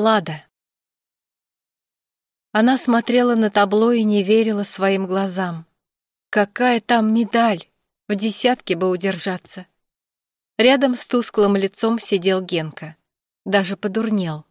Лада. Она смотрела на табло и не верила своим глазам. Какая там медаль! В десятке бы удержаться. Рядом с тусклым лицом сидел Генка. Даже подурнел.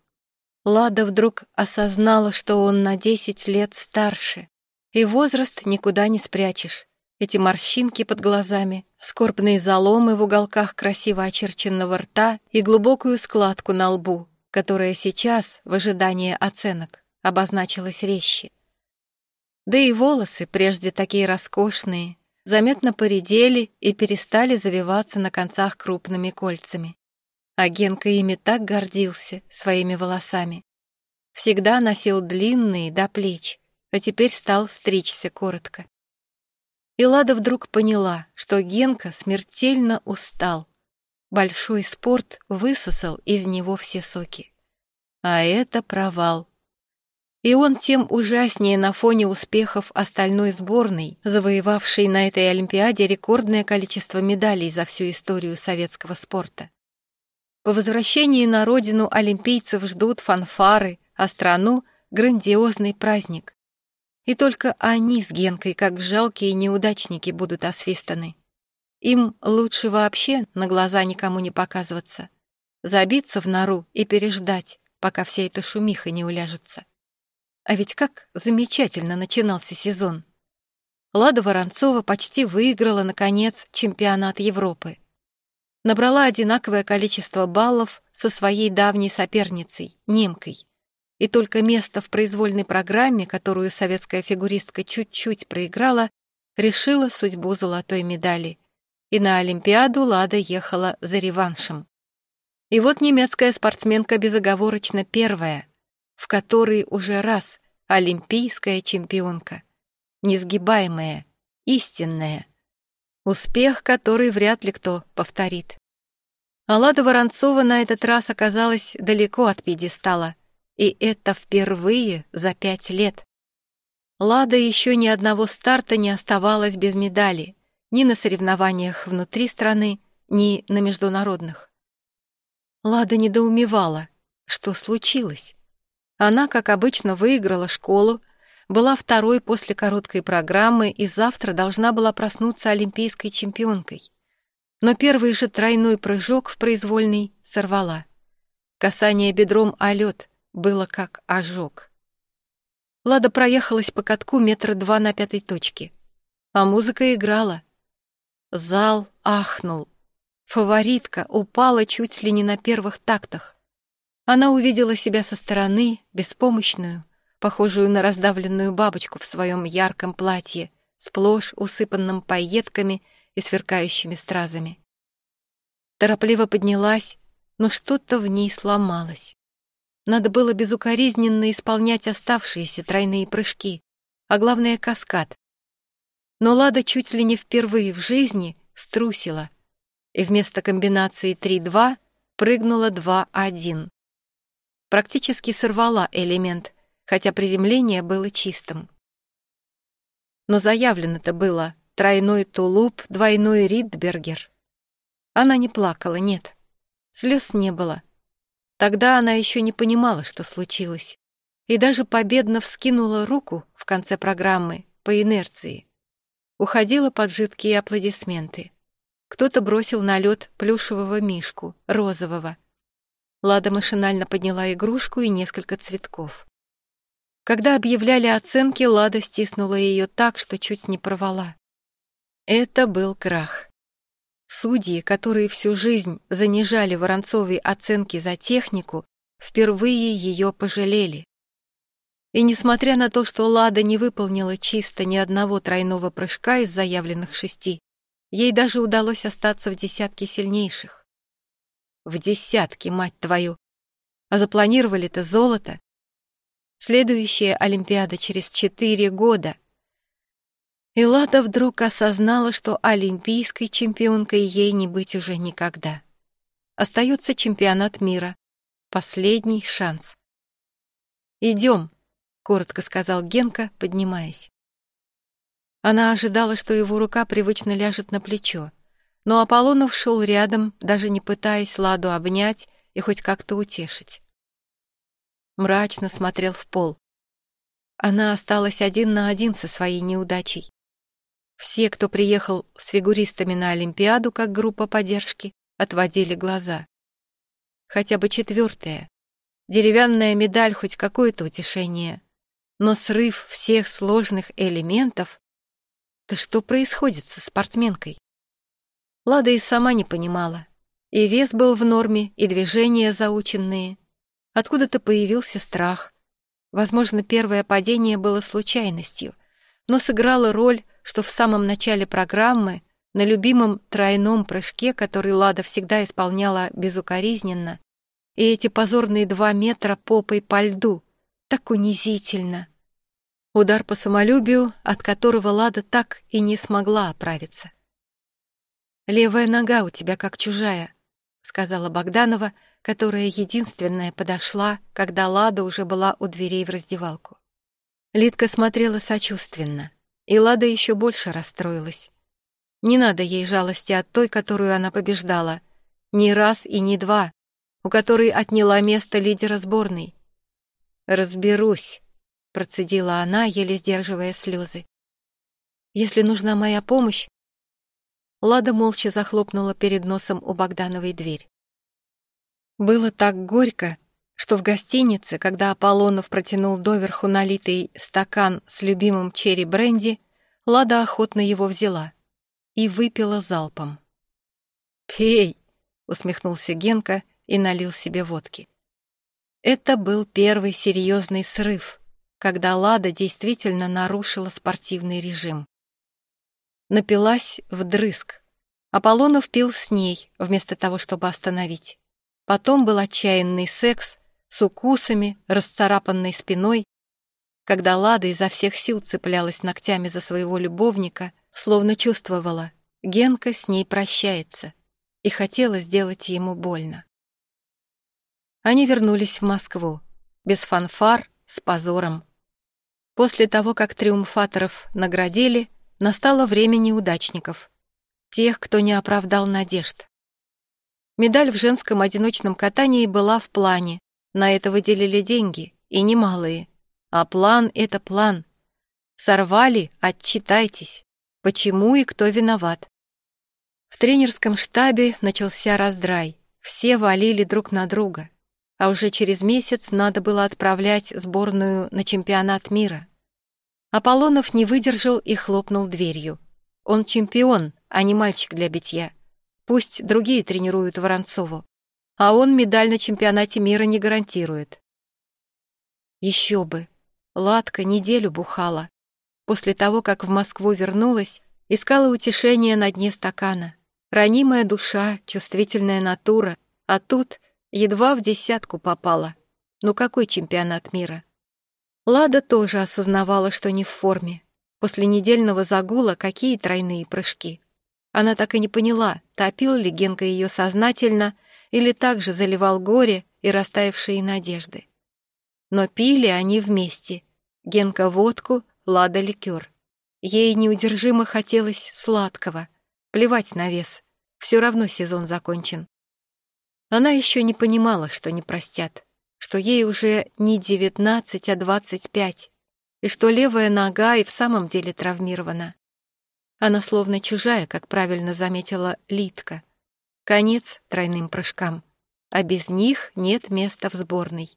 Лада вдруг осознала, что он на десять лет старше. И возраст никуда не спрячешь. Эти морщинки под глазами, скорбные заломы в уголках красиво очерченного рта и глубокую складку на лбу, которая сейчас, в ожидании оценок, обозначилась резче. Да и волосы, прежде такие роскошные, заметно поредели и перестали завиваться на концах крупными кольцами. А Генка ими так гордился, своими волосами. Всегда носил длинные до плеч, а теперь стал стричься коротко. И Лада вдруг поняла, что Генка смертельно устал, Большой спорт высосал из него все соки. А это провал. И он тем ужаснее на фоне успехов остальной сборной, завоевавшей на этой Олимпиаде рекордное количество медалей за всю историю советского спорта. По возвращении на родину олимпийцев ждут фанфары, а страну — грандиозный праздник. И только они с Генкой, как жалкие неудачники, будут освистаны. Им лучше вообще на глаза никому не показываться, забиться в нору и переждать, пока вся эта шумиха не уляжется. А ведь как замечательно начинался сезон. Лада Воронцова почти выиграла, наконец, чемпионат Европы. Набрала одинаковое количество баллов со своей давней соперницей, немкой. И только место в произвольной программе, которую советская фигуристка чуть-чуть проиграла, решила судьбу золотой медали — и на Олимпиаду Лада ехала за реваншем. И вот немецкая спортсменка безоговорочно первая, в которой уже раз олимпийская чемпионка, несгибаемая, истинная, успех, который вряд ли кто повторит. А Лада Воронцова на этот раз оказалась далеко от пьедестала, и это впервые за пять лет. Лада еще ни одного старта не оставалась без медали, ни на соревнованиях внутри страны, ни на международных. Лада недоумевала, что случилось. Она, как обычно, выиграла школу, была второй после короткой программы и завтра должна была проснуться олимпийской чемпионкой. Но первый же тройной прыжок в произвольный сорвала. Касание бедром о лед было как ожог. Лада проехалась по катку метра два на пятой точке. А музыка играла — Зал ахнул. Фаворитка упала чуть ли не на первых тактах. Она увидела себя со стороны, беспомощную, похожую на раздавленную бабочку в своем ярком платье, сплошь усыпанном пайетками и сверкающими стразами. Торопливо поднялась, но что-то в ней сломалось. Надо было безукоризненно исполнять оставшиеся тройные прыжки, а главное — каскад, но Лада чуть ли не впервые в жизни струсила и вместо комбинации 3-2 прыгнула 2-1. Практически сорвала элемент, хотя приземление было чистым. Но заявлено-то было тройной тулуп, двойной ридбергер. Она не плакала, нет. Слез не было. Тогда она еще не понимала, что случилось. И даже победно вскинула руку в конце программы по инерции уходила под жидкие аплодисменты. Кто-то бросил на лед плюшевого мишку, розового. Лада машинально подняла игрушку и несколько цветков. Когда объявляли оценки, Лада стиснула ее так, что чуть не порвала. Это был крах. Судьи, которые всю жизнь занижали Воронцовой оценки за технику, впервые ее пожалели. И несмотря на то, что Лада не выполнила чисто ни одного тройного прыжка из заявленных шести, ей даже удалось остаться в десятке сильнейших. В десятке, мать твою! А запланировали-то золото. Следующая Олимпиада через четыре года. И Лада вдруг осознала, что олимпийской чемпионкой ей не быть уже никогда. Остается чемпионат мира. Последний шанс. «Идем», коротко сказал Генка, поднимаясь. Она ожидала, что его рука привычно ляжет на плечо, но Аполлонов шел рядом, даже не пытаясь Ладу обнять и хоть как-то утешить. мрачно смотрел в пол. Она осталась один на один со своей неудачей. Все, кто приехал с фигуристами на Олимпиаду как группа поддержки, отводили глаза. Хотя бы четвертая. Деревянная медаль хоть какое-то утешение. Но срыв всех сложных элементов... Да что происходит со спортсменкой? Лада и сама не понимала. И вес был в норме, и движения заученные. Откуда-то появился страх. Возможно, первое падение было случайностью, но сыграло роль, что в самом начале программы на любимом тройном прыжке, который Лада всегда исполняла безукоризненно, и эти позорные два метра попой по льду, так унизительно. Удар по самолюбию, от которого Лада так и не смогла оправиться. «Левая нога у тебя как чужая», — сказала Богданова, которая единственная подошла, когда Лада уже была у дверей в раздевалку. Лидка смотрела сочувственно, и Лада еще больше расстроилась. Не надо ей жалости от той, которую она побеждала. Ни раз и ни два, у которой отняла место лидера сборной. «Разберусь», — процедила она, еле сдерживая слезы. «Если нужна моя помощь, Лада молча захлопнула перед носом у Богдановой дверь. Было так горько, что в гостинице, когда Аполлонов протянул доверху налитый стакан с любимым черри бренди, Лада охотно его взяла и выпила залпом. «Пей!» — усмехнулся Генка и налил себе водки. Это был первый серьезный срыв, когда Лада действительно нарушила спортивный режим напилась вдрызг. Аполлонов пил с ней, вместо того, чтобы остановить. Потом был отчаянный секс с укусами, расцарапанной спиной, когда Лада изо всех сил цеплялась ногтями за своего любовника, словно чувствовала, Генка с ней прощается, и хотела сделать ему больно. Они вернулись в Москву, без фанфар, с позором. После того, как триумфаторов наградили, Настало время неудачников, тех, кто не оправдал надежд. Медаль в женском одиночном катании была в плане, на это выделили деньги, и немалые. А план — это план. Сорвали — отчитайтесь. Почему и кто виноват? В тренерском штабе начался раздрай. Все валили друг на друга. А уже через месяц надо было отправлять сборную на чемпионат мира. Аполлонов не выдержал и хлопнул дверью. Он чемпион, а не мальчик для битья. Пусть другие тренируют Воронцову. А он медаль на чемпионате мира не гарантирует. Еще бы. Ладка неделю бухала. После того, как в Москву вернулась, искала утешение на дне стакана. Ранимая душа, чувствительная натура. А тут едва в десятку попала. Ну какой чемпионат мира? Лада тоже осознавала, что не в форме. После недельного загула какие тройные прыжки. Она так и не поняла, топил ли Генка ее сознательно или также заливал горе и растаявшие надежды. Но пили они вместе. Генка водку, Лада ликер. Ей неудержимо хотелось сладкого. Плевать на вес. Все равно сезон закончен. Она еще не понимала, что не простят что ей уже не девятнадцать, а двадцать пять, и что левая нога и в самом деле травмирована. Она словно чужая, как правильно заметила Литка. Конец тройным прыжкам, а без них нет места в сборной.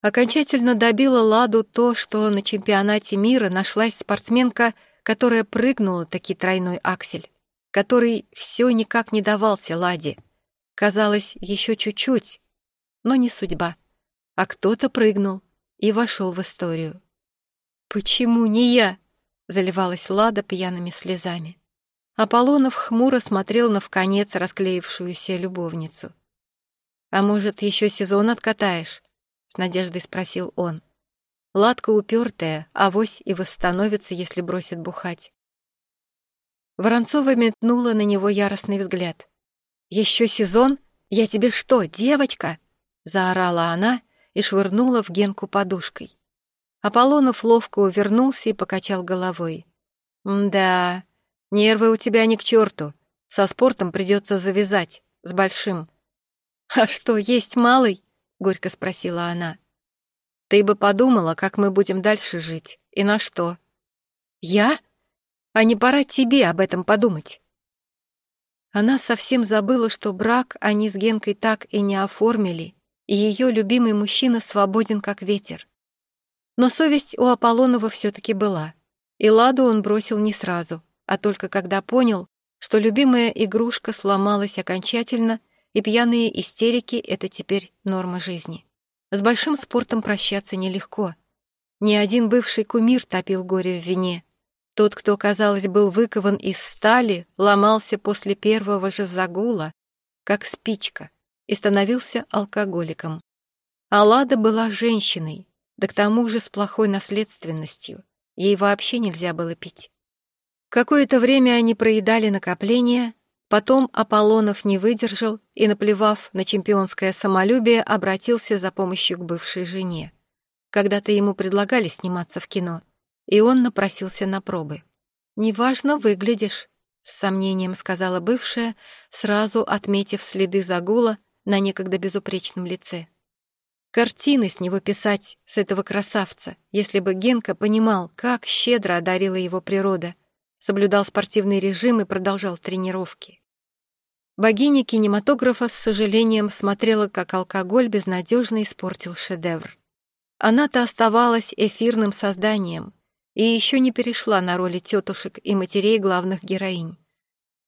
Окончательно добила Ладу то, что на чемпионате мира нашлась спортсменка, которая прыгнула таки тройной аксель, который все никак не давался Ладе. Казалось, еще чуть-чуть, но не судьба. А кто-то прыгнул и вошел в историю. «Почему не я?» — заливалась Лада пьяными слезами. Аполлонов хмуро смотрел на вконец расклеившуюся любовницу. «А может, еще сезон откатаешь?» — с надеждой спросил он. Ладка упертая, авось и восстановится, если бросит бухать. Воронцова метнула на него яростный взгляд. «Еще сезон? Я тебе что, девочка?» заорала она и швырнула в Генку подушкой. Аполлонов ловко увернулся и покачал головой. «Да, нервы у тебя ни к черту. Со спортом придется завязать, с большим». «А что, есть малый?» — горько спросила она. Ты бы подумала, как мы будем дальше жить и на что. Я? А не пора тебе об этом подумать? Она совсем забыла, что брак они с Генкой так и не оформили, и ее любимый мужчина свободен, как ветер. Но совесть у Аполлонова все-таки была, и Ладу он бросил не сразу, а только когда понял, что любимая игрушка сломалась окончательно, и пьяные истерики — это теперь норма жизни. С большим спортом прощаться нелегко. Ни один бывший кумир топил горе в вине. Тот, кто, казалось, был выкован из стали, ломался после первого же загула, как спичка, и становился алкоголиком. Алада была женщиной, да к тому же с плохой наследственностью. Ей вообще нельзя было пить. Какое-то время они проедали накопления, потом Аполлонов не выдержал и, наплевав на чемпионское самолюбие, обратился за помощью к бывшей жене. Когда-то ему предлагали сниматься в кино, и он напросился на пробы. «Неважно выглядишь», — с сомнением сказала бывшая, сразу отметив следы загула на некогда безупречном лице. Картины с него писать, с этого красавца, если бы Генка понимал, как щедро одарила его природа — соблюдал спортивный режим и продолжал тренировки. Богиня кинематографа с сожалением смотрела, как алкоголь безнадежно испортил шедевр. Она-то оставалась эфирным созданием и еще не перешла на роли тетушек и матерей главных героинь.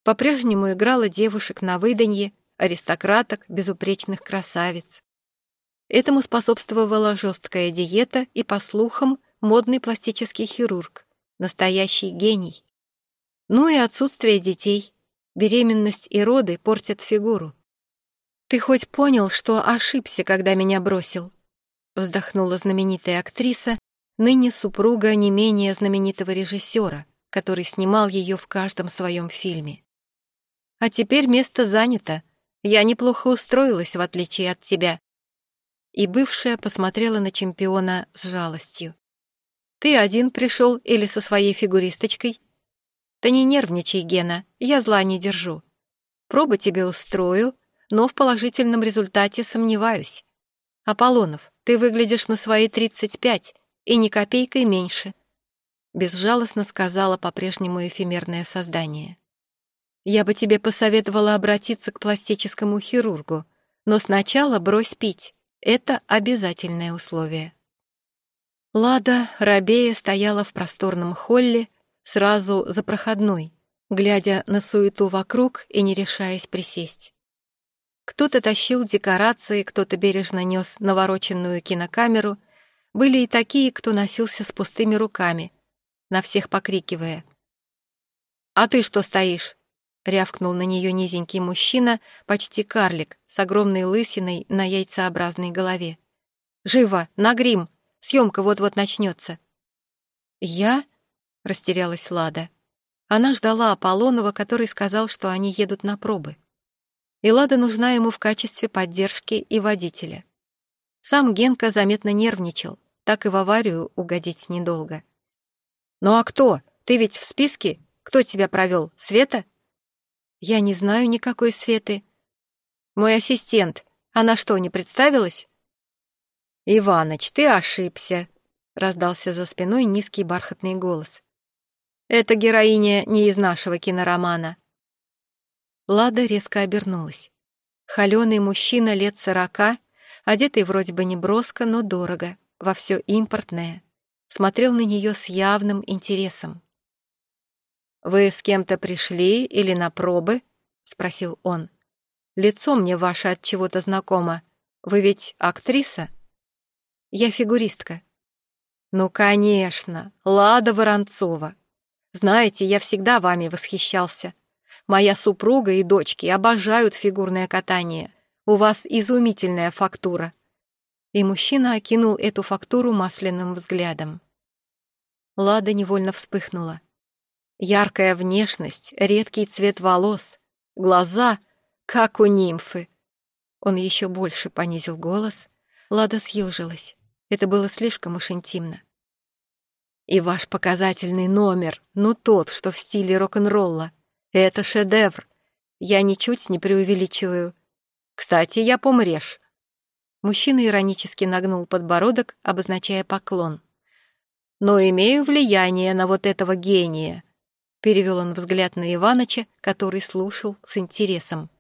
По-прежнему играла девушек на выданье, аристократок, безупречных красавиц. Этому способствовала жесткая диета и, по слухам, модный пластический хирург, настоящий гений. Ну и отсутствие детей. Беременность и роды портят фигуру. «Ты хоть понял, что ошибся, когда меня бросил?» Вздохнула знаменитая актриса, ныне супруга не менее знаменитого режиссера, который снимал ее в каждом своем фильме. «А теперь место занято. Я неплохо устроилась, в отличие от тебя». И бывшая посмотрела на чемпиона с жалостью. «Ты один пришел или со своей фигуристочкой?» «Да не нервничай, Гена, я зла не держу. Пробу тебе устрою, но в положительном результате сомневаюсь. Аполлонов, ты выглядишь на свои 35 и ни копейкой меньше», безжалостно сказала по-прежнему эфемерное создание. «Я бы тебе посоветовала обратиться к пластическому хирургу, но сначала брось пить. Это обязательное условие». Лада, рабея, стояла в просторном холле, сразу за проходной, глядя на суету вокруг и не решаясь присесть. Кто-то тащил декорации, кто-то бережно нес навороченную кинокамеру, были и такие, кто носился с пустыми руками, на всех покрикивая. «А ты что стоишь?» — рявкнул на нее низенький мужчина, почти карлик, с огромной лысиной на яйцеобразной голове. «Живо! На грим! Съемка вот-вот начнется!» «Я?» — растерялась Лада. Она ждала Аполлонова, который сказал, что они едут на пробы. И Лада нужна ему в качестве поддержки и водителя. Сам Генка заметно нервничал, так и в аварию угодить недолго. «Ну а кто? Ты ведь в списке? Кто тебя провел? Света?» «Я не знаю никакой Светы». «Мой ассистент. Она что, не представилась?» «Иваныч, ты ошибся», — раздался за спиной низкий бархатный голос. Эта героиня не из нашего киноромана». Лада резко обернулась. Холеный мужчина лет сорока, одетый вроде бы не броско, но дорого, во все импортное, смотрел на нее с явным интересом. «Вы с кем-то пришли или на пробы?» — спросил он. «Лицо мне ваше от чего-то знакомо. Вы ведь актриса?» «Я фигуристка». «Ну, конечно, Лада Воронцова. Знаете, я всегда вами восхищался. Моя супруга и дочки обожают фигурное катание. У вас изумительная фактура». И мужчина окинул эту фактуру масляным взглядом. Лада невольно вспыхнула. Яркая внешность, редкий цвет волос, глаза, как у нимфы. Он еще больше понизил голос. Лада съежилась. Это было слишком уж интимно. И ваш показательный номер, ну тот, что в стиле рок-н-ролла. Это шедевр. Я ничуть не преувеличиваю. Кстати, я помрешь. Мужчина иронически нагнул подбородок, обозначая поклон. «Но имею влияние на вот этого гения», — перевел он взгляд на Иваныча, который слушал с интересом.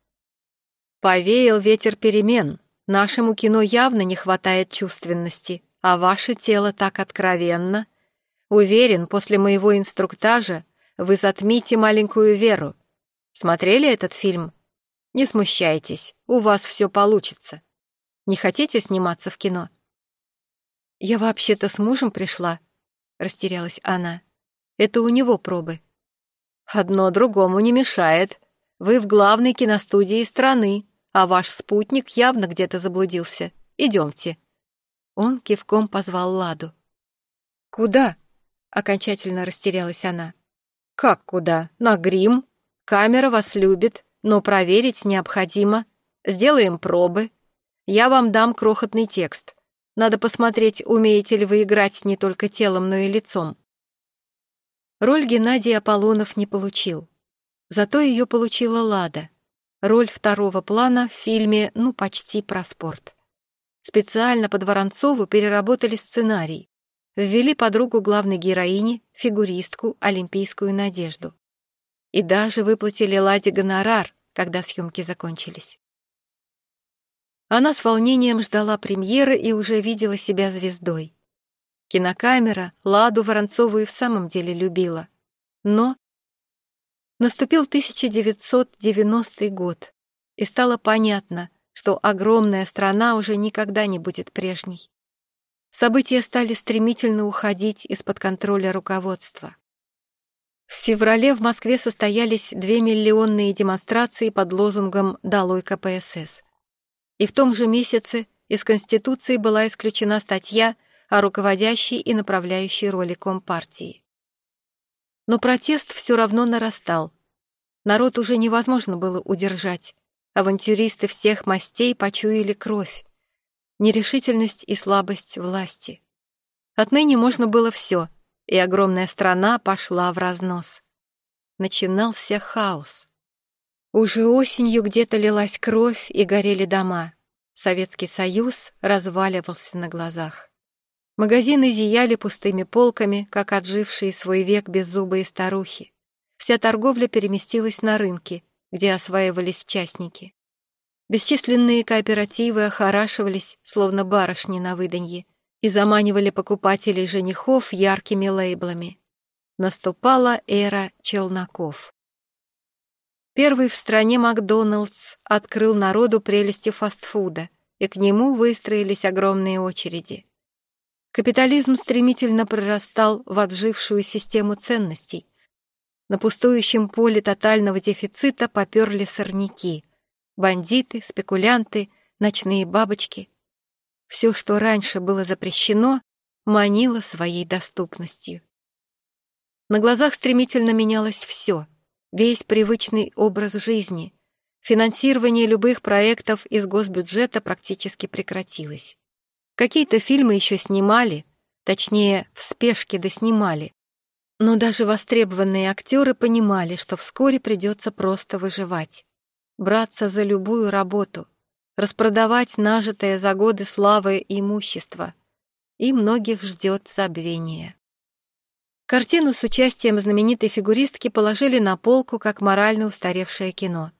«Повеял ветер перемен. Нашему кино явно не хватает чувственности, а ваше тело так откровенно. Уверен, после моего инструктажа вы затмите маленькую Веру. Смотрели этот фильм? Не смущайтесь, у вас все получится. Не хотите сниматься в кино?» «Я вообще-то с мужем пришла», — растерялась она. «Это у него пробы». «Одно другому не мешает. Вы в главной киностудии страны, а ваш спутник явно где-то заблудился. Идемте». Он кивком позвал Ладу. «Куда?» — окончательно растерялась она. «Как куда? На грим. Камера вас любит, но проверить необходимо. Сделаем пробы. Я вам дам крохотный текст. Надо посмотреть, умеете ли вы играть не только телом, но и лицом». Роль Геннадий Аполлонов не получил. Зато ее получила Лада. Роль второго плана в фильме «Ну, почти про спорт». Специально под Воронцову переработали сценарий, ввели подругу главной героини, фигуристку, олимпийскую надежду. И даже выплатили Ладе гонорар, когда съемки закончились. Она с волнением ждала премьеры и уже видела себя звездой. Кинокамера Ладу Воронцову и в самом деле любила. Но наступил 1990 год, и стало понятно, что огромная страна уже никогда не будет прежней. События стали стремительно уходить из-под контроля руководства. В феврале в Москве состоялись две миллионные демонстрации под лозунгом «Долой КПСС». И в том же месяце из Конституции была исключена статья о руководящей и направляющей роли Компартии. Но протест все равно нарастал. Народ уже невозможно было удержать. Авантюристы всех мастей почуяли кровь нерешительность и слабость власти. Отныне можно было все, и огромная страна пошла в разнос. Начинался хаос. Уже осенью где-то лилась кровь и горели дома. Советский Союз разваливался на глазах. Магазины зияли пустыми полками, как отжившие свой век беззубые старухи. Вся торговля переместилась на рынки, где осваивались частники. Бесчисленные кооперативы охорашивались, словно барышни на выданье, и заманивали покупателей женихов яркими лейблами. Наступала эра челноков. Первый в стране Макдоналдс открыл народу прелести фастфуда, и к нему выстроились огромные очереди. Капитализм стремительно прорастал в отжившую систему ценностей. На пустующем поле тотального дефицита поперли сорняки — бандиты, спекулянты, ночные бабочки. Все, что раньше было запрещено, манило своей доступностью. На глазах стремительно менялось все, весь привычный образ жизни. Финансирование любых проектов из госбюджета практически прекратилось. Какие-то фильмы еще снимали, точнее, в спешке доснимали. Но даже востребованные актеры понимали, что вскоре придется просто выживать браться за любую работу, распродавать нажитое за годы славы и имущество. И многих ждет забвение. Картину с участием знаменитой фигуристки положили на полку как морально устаревшее кино.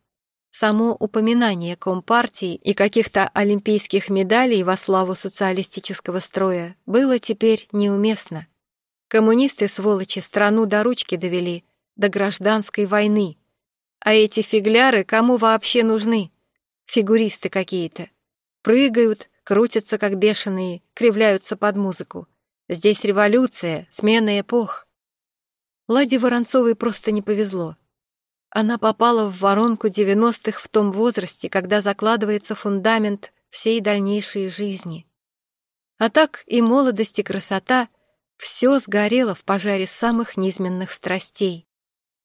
Само упоминание Компартии и каких-то олимпийских медалей во славу социалистического строя было теперь неуместно. Коммунисты, сволочи, страну до ручки довели, до гражданской войны, а эти фигляры кому вообще нужны? Фигуристы какие-то. Прыгают, крутятся как бешеные, кривляются под музыку. Здесь революция, смена эпох. Ладе Воронцовой просто не повезло. Она попала в воронку девяностых в том возрасте, когда закладывается фундамент всей дальнейшей жизни. А так и молодость, и красота — все сгорело в пожаре самых низменных страстей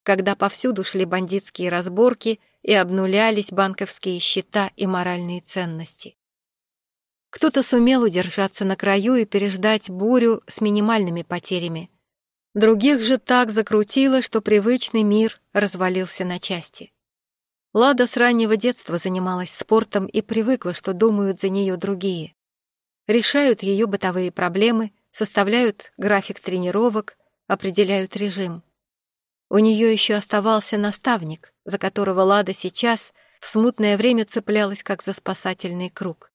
когда повсюду шли бандитские разборки и обнулялись банковские счета и моральные ценности. Кто-то сумел удержаться на краю и переждать бурю с минимальными потерями. Других же так закрутило, что привычный мир развалился на части. Лада с раннего детства занималась спортом и привыкла, что думают за нее другие. Решают ее бытовые проблемы, составляют график тренировок, определяют режим. У нее еще оставался наставник, за которого Лада сейчас в смутное время цеплялась, как за спасательный круг.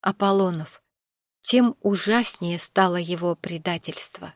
Аполлонов. Тем ужаснее стало его предательство.